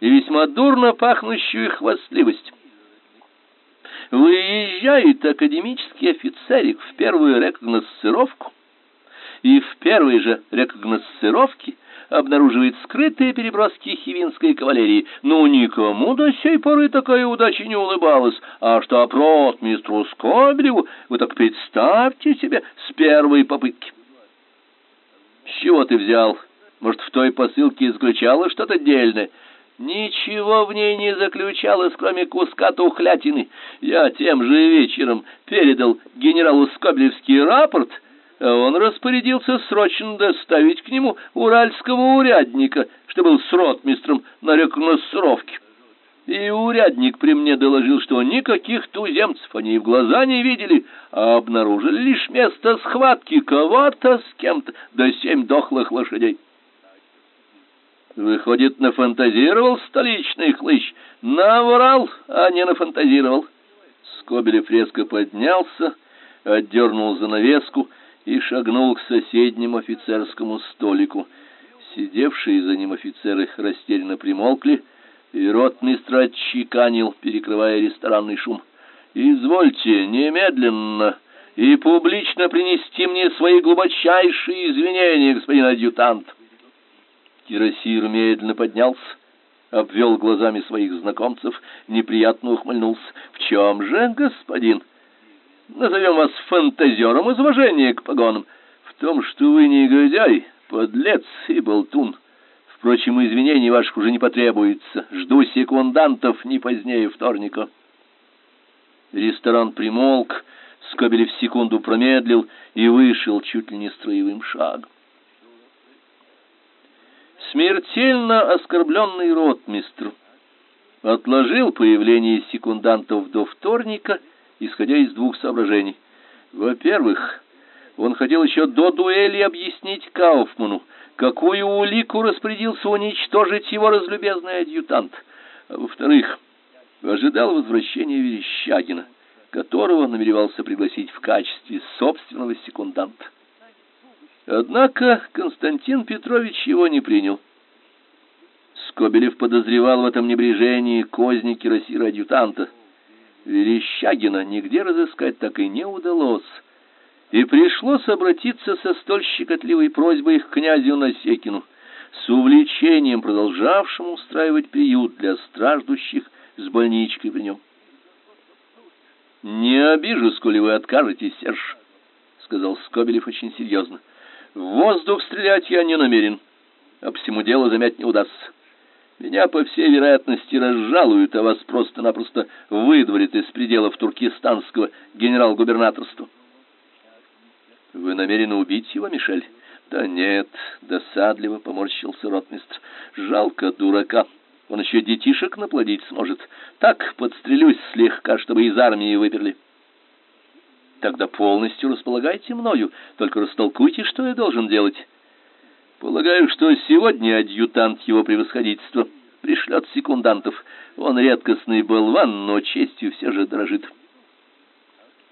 и весьма дурно пахнущую хвастливость. Выезжает академический офицерик в первую рекогносцировку, и в первой же рекогносцировке обнаруживает скрытые переброски хивинской кавалерии. Но никому до сей поры такая удача не улыбалась. А что опрот мистеру Скобелеву, вы так представьте себе, с первой попытки. С чего ты взял? Может, в той посылке заключалось что-то дельное? Ничего в ней не заключалось, кроме куска тухлятины. Я тем же вечером передал генералу Скоблевский рапорт — он распорядился срочно доставить к нему уральского урядника, что был с ротмистром на рекогносцировке. И урядник при мне доложил, что никаких туземцев они в глаза не видели, а обнаружили лишь место схватки кого-то с кем-то, да семь дохлых лошадей. Выходит, нафантазировал столичный хлыщ, наврал, а не нафантазировал. Скобелев резко поднялся, отдернул занавеску и шагнул к соседнему офицерскому столику. Сидевшие за ним офицеры растерянно примолкли, и ротмистр отчеканил, перекрывая ресторанный шум. «Извольте немедленно и публично принести мне свои глубочайшие извинения, господин адъютант!» Кирасир медленно поднялся, обвел глазами своих знакомцев, неприятно ухмыльнулся. «В чем же, господин?» Назовем вас фантазером из уважения к погонам, в том, что вы негодяй, подлец и болтун. Впрочем, извинений ваших уже не потребуется. Жду секундантов не позднее вторника. Ресторан примолк, Скобелев секунду промедлил и вышел чуть ли не строевым шагом. Смертельно оскорбленный ротмистр отложил появление секундантов до вторника, исходя из двух соображений. Во-первых, он хотел еще до дуэли объяснить Кауфману, какую улику распорядился уничтожить его разлюбезный адъютант. А во-вторых, ожидал возвращения Верещагина, которого намеревался пригласить в качестве собственного секунданта. Однако Константин Петрович его не принял. Скобелев подозревал в этом небрежении козни кирасира-адъютанта. Верещагина нигде разыскать так и не удалось, и пришлось обратиться со столь щекотливой просьбой к князю Насекину, с увлечением продолжавшему устраивать приют для страждущих с больничкой при нем. «Не обижу, сколи вы откажетесь, Серж», — сказал Скобелев очень серьезно. «В воздух стрелять я не намерен, а всему делу замять не удастся. Меня, по всей вероятности, разжалуют, а вас просто-напросто выдворят из пределов туркестанского генерал-губернаторства». «Вы намерены убить его, Мишель?» «Да нет», — досадливо поморщился ротмистр. «Жалко дурака». Он еще детишек наплодить сможет. Так подстрелюсь слегка, чтобы из армии выперли. Тогда полностью располагайте мною, только растолкуйте, что я должен делать. Полагаю, что сегодня адъютант его превосходительства пришлет секундантов. Он редкостный болван, но честью все же дорожит.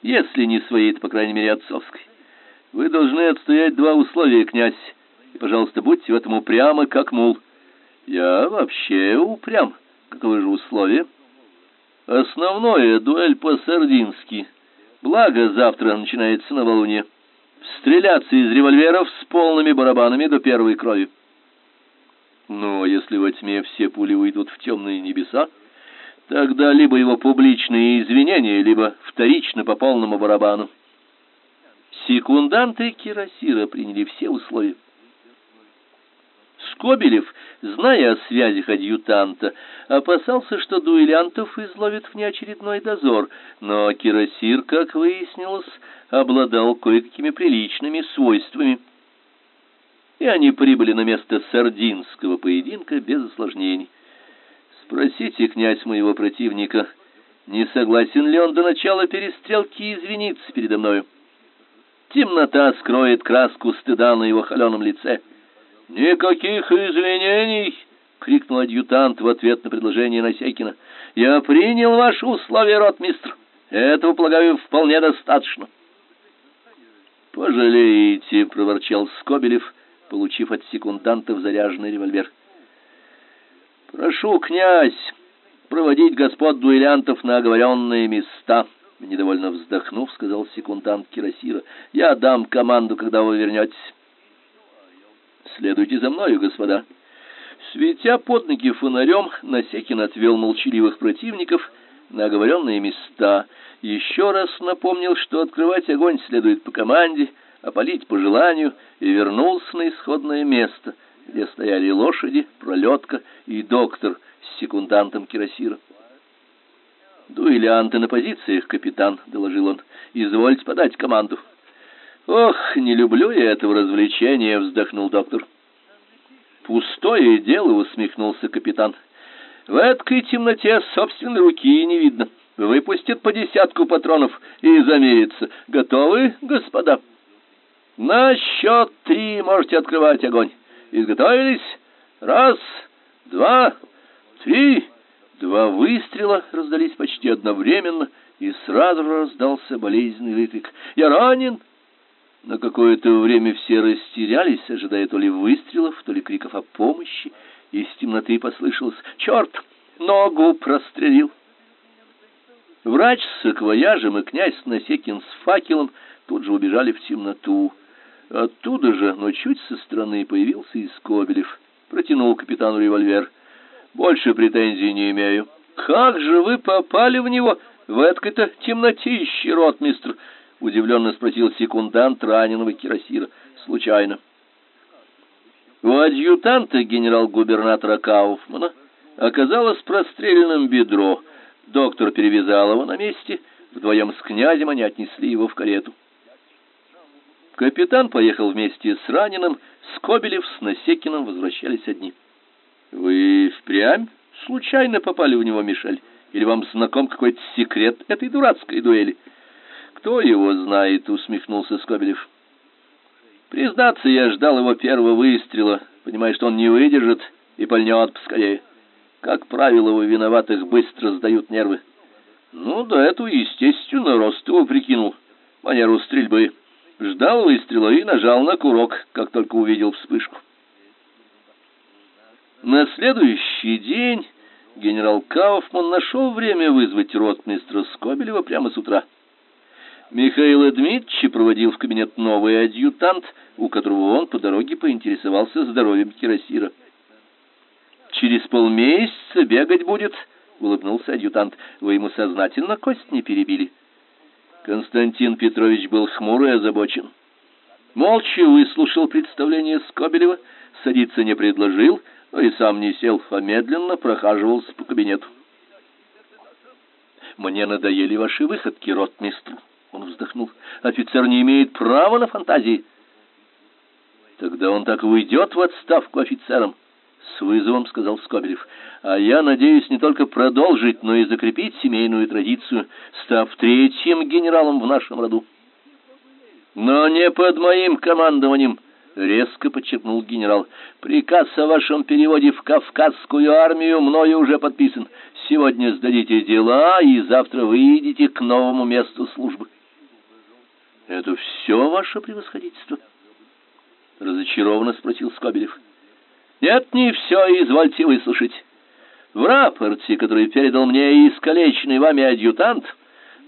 Если не своей, то, по крайней мере, отцовской. Вы должны отстоять два условия, князь, и, пожалуйста, будьте в этом упрямы, как мул. Я вообще упрям. Каковы же условия? Основное — дуэль по-сардински. Благо, завтра начинается новолуние. Стреляться из револьверов с полными барабанами до первой крови. Но если во тьме все пули выйдут в темные небеса, тогда либо его публичные извинения, либо вторично по полному барабану. Секунданты Кирасира приняли все условия. Скобелев, зная о связях адъютанта, опасался, что дуэлянтов изловят в неочередной дозор, но Кирасир, как выяснилось, обладал кое-какими приличными свойствами. И они прибыли на место сардинского поединка без осложнений. Спросите, князь моего противника, не согласен ли он до начала перестрелки извиниться передо мною? Темнота скроет краску стыда на его холеном лице. «Никаких извинений!» — крикнул адъютант в ответ на предложение Насекина. «Я принял ваши условия, ротмистр. Этого, полагаю, вполне достаточно». «Пожалеете», — проворчал Скобелев, получив от секундантов заряженный револьвер. «Прошу, князь, проводить господ дуэлянтов на оговоренные места», — недовольно вздохнув, сказал секундант Кирасира. «Я дам команду, когда вы вернетесь». Следуйте за мною, господа. Светя под ноги фонарем, Насекин отвел молчаливых противников на оговоренные места. Еще раз напомнил, что открывать огонь следует по команде, а палить по желанию, и вернулся на исходное место, где стояли лошади, пролетка и доктор с секундантом Кирасира. «Дуэлянты на позициях, капитан», — доложил он. «Извольте подать команду». Ох, не люблю я этого развлечения, вздохнул доктор. Пустое дело, усмехнулся капитан. В этой темноте собственной руки не видно. Выпустит по десятку патронов и замерится. Готовы, господа? На счет три можете открывать огонь. Изготовились? Раз, два, три. Два выстрела раздались почти одновременно, и сразу раздался болезненный выкрик. «Я ранен! На какое-то время все растерялись, ожидая то ли выстрелов, то ли криков о помощи. Из темноты послышалось «Черт! Ногу прострелил!» Врач с саквояжем и князь Насекин с факелом тут же убежали в темноту. Оттуда же, но чуть со стороны, появился и Скобелев. Протянул капитану револьвер. «Больше претензий не имею». «Как же вы попали в него в этой-то темнотище, ротмистр?» — удивленно спросил секундант раненого кирасира. «Случайно». У адъютанта генерал-губернатора Кауфмана оказалось простреленным бедро. Доктор перевязал его на месте, Вдвоем с князем они отнесли его в карету. Капитан поехал вместе с раненым, Скобелев с Насекиным возвращались одни. Вы впрямь случайно попали в него, Мишель? Или вам знаком какой-то секрет этой дурацкой дуэли? Кто его знает, усмехнулся Скобелев. Признаться, я ждал его первого выстрела, понимая, что он не выдержит и пальнет поскорее. Как правило, у виноватых быстро сдают нервы. Ну, да эту, естественно, рост его прикинул, манеру стрельбы. Ждал выстрела и нажал на курок, как только увидел вспышку. На следующий день генерал Кауфман нашел время вызвать ротмистра Скобелева прямо с утра. Михаил Дмитриевич проводил в кабинет новый адъютант, у которого он по дороге поинтересовался здоровьем кирасира. «Через полмесяца бегать будет», — улыбнулся адъютант. «Вы ему сознательно кость не перебили». Константин Петрович был хмур и озабочен. Молча выслушал представление Скобелева, садиться не предложил, но и сам не сел, а медленно прохаживался по кабинету. «Мне надоели ваши выходки, ротмистр», — он вздохнул. «Офицер не имеет права на фантазии». «Тогда он так уйдет в отставку офицером», — с вызовом сказал Скобелев. «А я надеюсь не только продолжить, но и закрепить семейную традицию, став третьим генералом в нашем роду». «Но не под моим командованием», — резко подчеркнул генерал. «Приказ о вашем переводе в Кавказскую армию мною уже подписан. Сегодня сдадите дела, и завтра выйдете к новому месту службы». «Это все ваше превосходительство?» — разочарованно спросил Скобелев. Нет, не все, извольте выслушать. В рапорте, который передал мне искалеченный вами адъютант,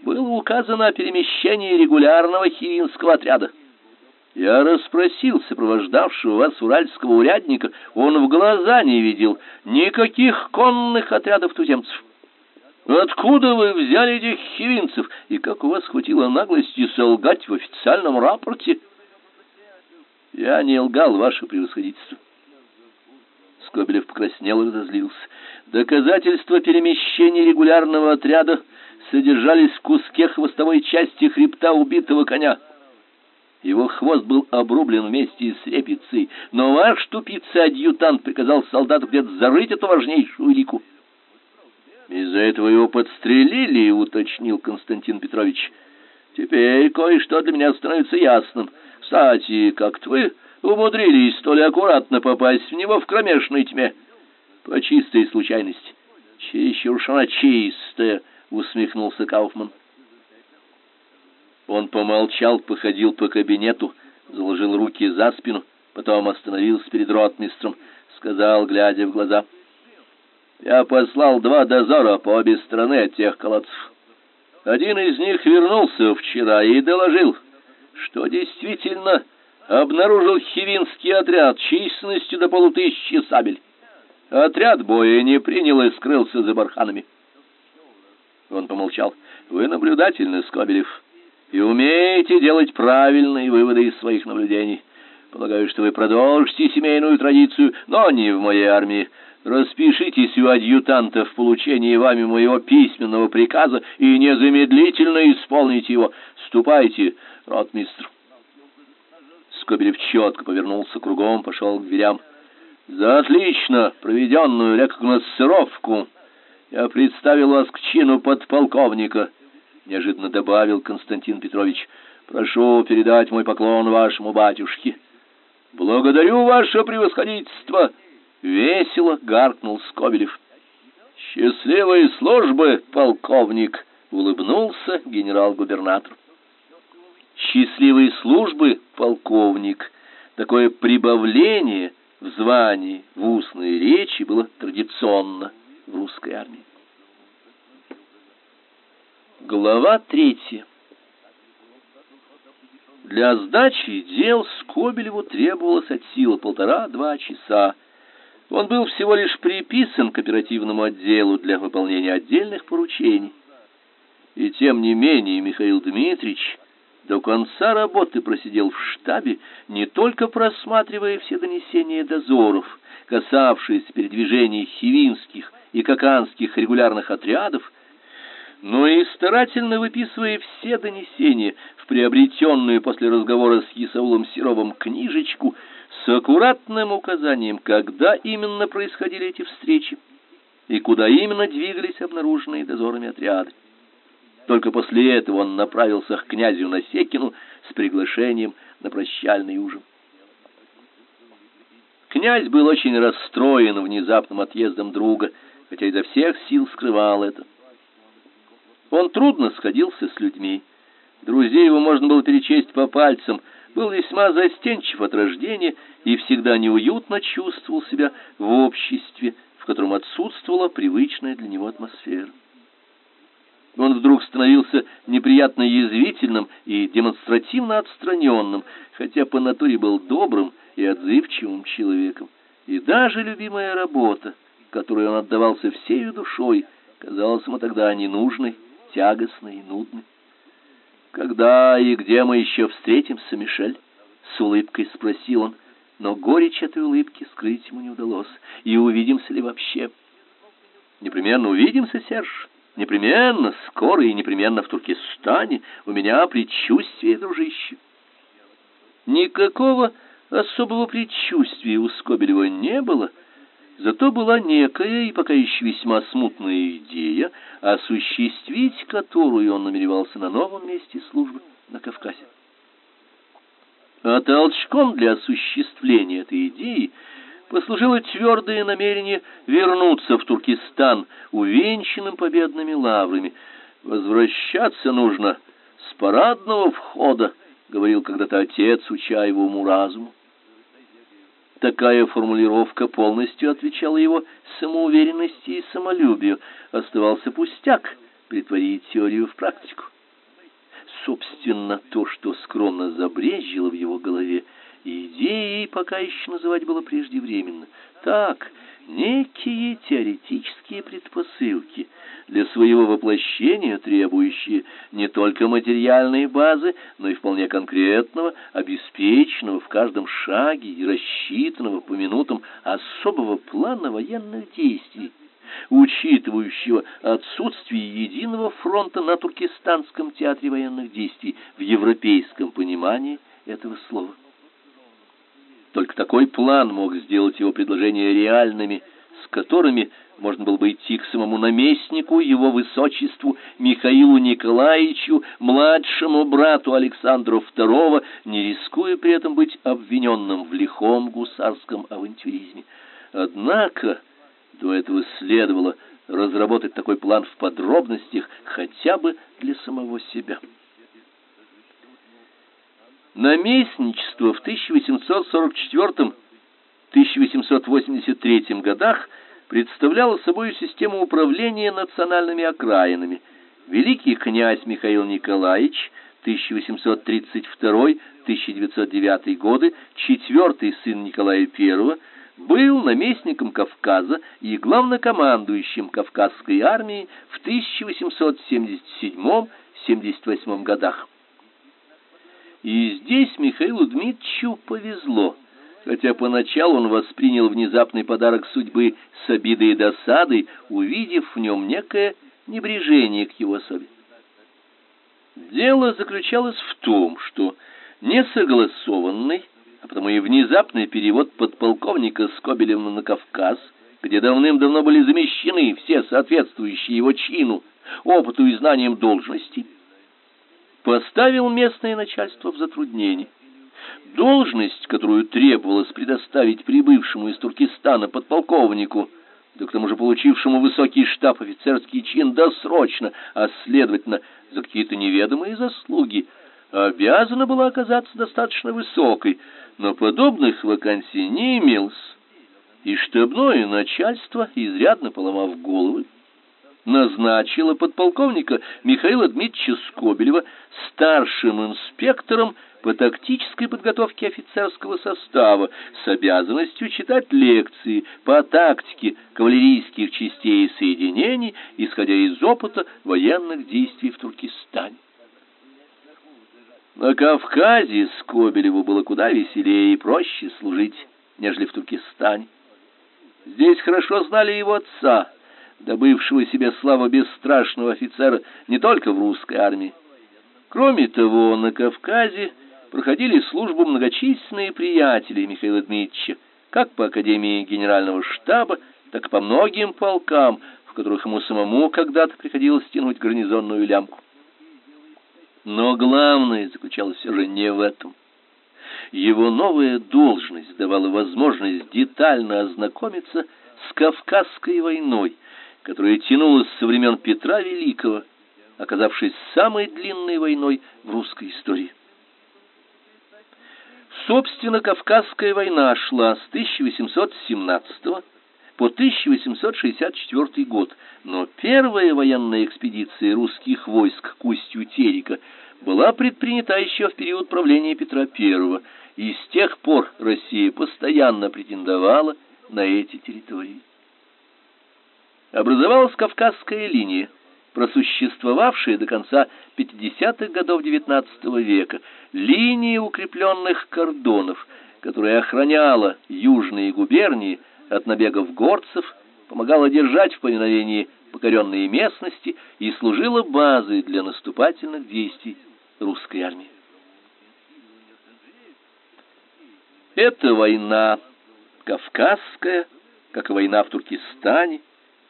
было указано о перемещении регулярного хиинского отряда. Я расспросил сопровождавшего вас уральского урядника, он в глаза не видел никаких конных отрядов туземцев. Откуда вы взяли этих хивинцев, и как у вас хватило наглости солгать в официальном рапорте? Я не лгал, ваше превосходительство. Скобелев покраснел и разозлился. Доказательства перемещения регулярного отряда содержались в куске хвостовой части хребта убитого коня. Его хвост был обрублен вместе с репицей, но ваш тупица-адъютант приказал солдату где-то зарыть эту важнейшую лику. Из-за этого его подстрелили, уточнил Константин Петрович. Теперь кое-что для меня становится ясным. Кстати, как вы умудрились столь аккуратно попасть в него в кромешной тьме. По чистой случайности. Чересчур уж она чистая, усмехнулся Кауфман. Он помолчал, походил по кабинету, заложил руки за спину, потом остановился перед ротмистром, сказал, глядя в глаза: "Я послал два дозора по обе стороны от тех колодцев. Один из них вернулся вчера и доложил, что действительно обнаружил хивинский отряд численностью до полутысячи сабель. Отряд боя не принял и скрылся за барханами. Он помолчал. Вы наблюдательны, Скобелев, и умеете делать правильные выводы из своих наблюдений. Полагаю, что вы продолжите семейную традицию, но не в моей армии. Распишитесь у адъютанта в получении вами моего письменного приказа и незамедлительно исполните его. Ступайте, ротмистр. Скобелев четко повернулся кругом, пошел к дверям. «За отлично проведенную рекогносцировку я представил вас к чину подполковника», — неожиданно добавил Константин Петрович. «Прошу передать мой поклон вашему батюшке». «Благодарю ваше превосходительство!» — весело гаркнул Скобелев. «Счастливой службы, полковник!» — улыбнулся генерал-губернатор счастливой службы полковник. Такое прибавление в звании в устной речи было традиционно в русской армии. Глава третья. Для сдачи дел Скобелеву требовалось от силы полтора-два часа. Он был всего лишь приписан к оперативному отделу для выполнения отдельных поручений. И тем не менее Михаил Дмитриевич до конца работы просидел в штабе, не только просматривая все донесения дозоров, касавшиеся передвижений хивинских и каканских регулярных отрядов, но и старательно выписывая все донесения в приобретенную после разговора с Исаулом Серовым книжечку аккуратным указанием, когда именно происходили эти встречи и куда именно двигались обнаруженные дозорами отряды. Только после этого он направился к князю Насекину с приглашением на прощальный ужин. Князь был очень расстроен внезапным отъездом друга, хотя изо всех сил скрывал это. Он трудно сходился с людьми. Друзей его можно было перечесть по пальцам, был весьма застенчив от рождения и всегда неуютно чувствовал себя в обществе, в котором отсутствовала привычная для него атмосфера. Он вдруг становился неприятно язвительным и демонстративно отстраненным, хотя по натуре был добрым и отзывчивым человеком. И даже любимая работа, которой он отдавался всей душой, казалась ему тогда ненужной, тягостной и нудной. «Когда и где мы еще встретимся, Мишель?» — с улыбкой спросил он, но горечь этой улыбки скрыть ему не удалось. «И увидимся ли вообще?» «Непременно увидимся, Серж. Непременно, скоро и непременно в Туркестане. У меня предчувствие, дружище». Никакого особого предчувствия у Скобелева не было, зато была некая и пока еще весьма смутная идея, осуществить которую он намеревался на новом месте службы на Кавказе. А толчком для осуществления этой идеи послужило твердое намерение вернуться в Туркестан, увенчанным победными лаврами. Возвращаться нужно с парадного входа, говорил когда-то отец, уча его уму-разуму. Такая формулировка полностью отвечала его самоуверенности и самолюбию. Оставался пустяк притворить теорию в практику. Собственно, то, что скромно забрежило в его голове, идеей пока еще называть было преждевременно. Так, некие теоретические предпосылки для своего воплощения, требующие не только материальной базы, но и вполне конкретного, обеспеченного в каждом шаге и рассчитанного по минутам особого плана военных действий, учитывающего отсутствие единого фронта на Туркестанском театре военных действий в европейском понимании этого слова. Только такой план мог сделать его предложения реальными, с которыми можно было бы идти к самому наместнику, его высочеству Михаилу Николаевичу, младшему брату Александру II, не рискуя при этом быть обвиненным в лихом гусарском авантюризме. Однако до этого следовало разработать такой план в подробностях хотя бы для самого себя. Наместничество в 1844-1883 годах представляло собой систему управления национальными окраинами. Великий князь Михаил Николаевич 1832-1909 годы, четвертый сын Николая I, был наместником Кавказа и главнокомандующим Кавказской армией в 1877-78 годах. И здесь Михаилу Дмитриевичу повезло, хотя поначалу он воспринял внезапный подарок судьбы с обидой и досадой, увидев в нем некое небрежение к его особе. Дело заключалось в том, что несогласованный, а потому и внезапный перевод подполковника Скобелева на Кавказ, где давным-давно были замещены все соответствующие его чину, опыту и знаниям должности, поставил местное начальство в затруднение. Должность, которую требовалось предоставить прибывшему из Туркестана подполковнику, да к тому же получившему высокий штаб офицерский чин досрочно, а следовательно за какие-то неведомые заслуги, обязана была оказаться достаточно высокой, но подобных вакансий не имелось, и штабное начальство, изрядно поломав головы, назначила подполковника Михаила Дмитриевича Скобелева старшим инспектором по тактической подготовке офицерского состава с обязанностью читать лекции по тактике кавалерийских частей и соединений, исходя из опыта военных действий в Туркестане. На Кавказе Скобелеву было куда веселее и проще служить, нежели в Туркестане. Здесь хорошо знали его отца, добывшего себе славу бесстрашного офицера не только в русской армии. Кроме того, на Кавказе проходили службу многочисленные приятели Михаила Дмитриевича, как по Академии Генерального штаба, так и по многим полкам, в которых ему самому когда-то приходилось тянуть гарнизонную лямку. Но главное заключалось все же не в этом. Его новая должность давала возможность детально ознакомиться с Кавказской войной, которая тянулась со времен Петра Великого, оказавшись самой длинной войной в русской истории. Собственно, Кавказская война шла с 1817 по 1864 год, но первая военная экспедиция русских войск к устью Терека была предпринята еще в период правления Петра I, и с тех пор Россия постоянно претендовала на эти территории. Образовалась Кавказская линия, просуществовавшая до конца 50-х годов XIX века, линия укрепленных кордонов, которая охраняла южные губернии от набегов горцев, помогала держать в повиновении покоренные местности и служила базой для наступательных действий русской армии. Эта война, Кавказская, как и война в Туркестане,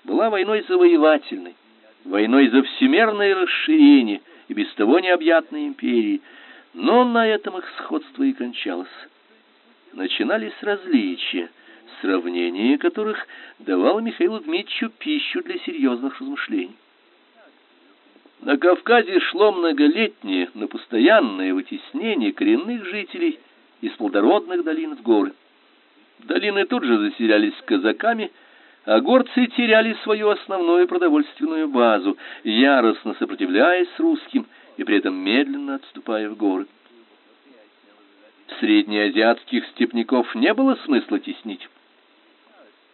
была войной завоевательной, войной за всемирное расширение и без того необъятной империи, но на этом их сходство и кончалось. Начинались различия, сравнение которых давало Михаилу Дмитриевичу пищу для серьезных размышлений. На Кавказе шло многолетнее, но постоянное вытеснение коренных жителей из плодородных долин в горы. Долины тут же заселялись казаками, а горцы теряли свою основную продовольственную базу, яростно сопротивляясь русским и при этом медленно отступая в горы. Среднеазиатских степняков не было смысла теснить.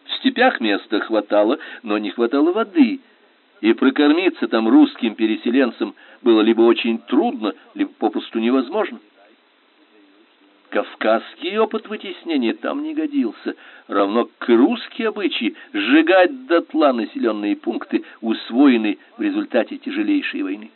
В степях места хватало, но не хватало воды, и прокормиться там русским переселенцам было либо очень трудно, либо попросту невозможно. Кавказский опыт вытеснения там не годился, равно как русские обычаи сжигать дотла населенные пункты, усвоенные в результате тяжелейшей войны.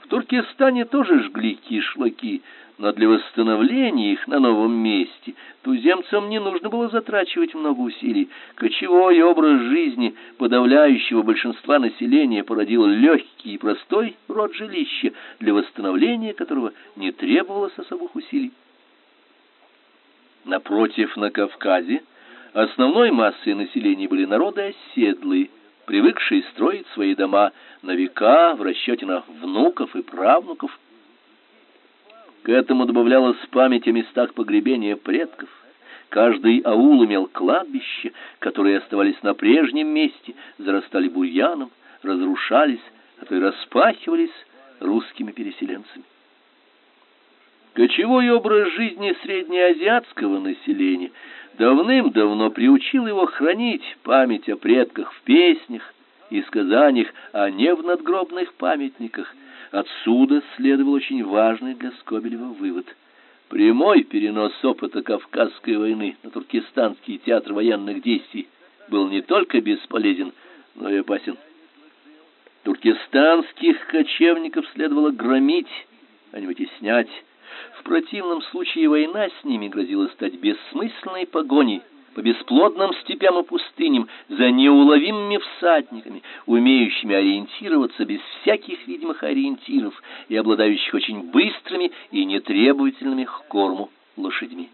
В Туркестане тоже жгли кишлаки, но для восстановления их на новом месте туземцам не нужно было затрачивать много усилий. Кочевой образ жизни подавляющего большинства населения породил легкий и простой род жилища, для восстановления которого не требовалось особых усилий. Напротив, на Кавказе основной массой населения были народы оседлые, привыкшие строить свои дома на века в расчете на внуков и правнуков. К этому добавлялась память о местах погребения предков. Каждый аул имел кладбище, которые оставались на прежнем месте, зарастали бурьяном, разрушались, а то и распахивались русскими переселенцами. Кочевой образ жизни среднеазиатского населения давным-давно приучил его хранить память о предках в песнях и сказаниях, а не в надгробных памятниках. Отсюда следовал очень важный для Скобелева вывод. Прямой перенос опыта Кавказской войны на Туркестанский театр военных действий был не только бесполезен, но и опасен. Туркестанских кочевников следовало громить, а не вытеснять, в противном случае война с ними грозила стать бессмысленной погоней по бесплодным степям и пустыням за неуловимыми всадниками, умеющими ориентироваться без всяких видимых ориентиров и обладающих очень быстрыми и нетребовательными к корму лошадьми.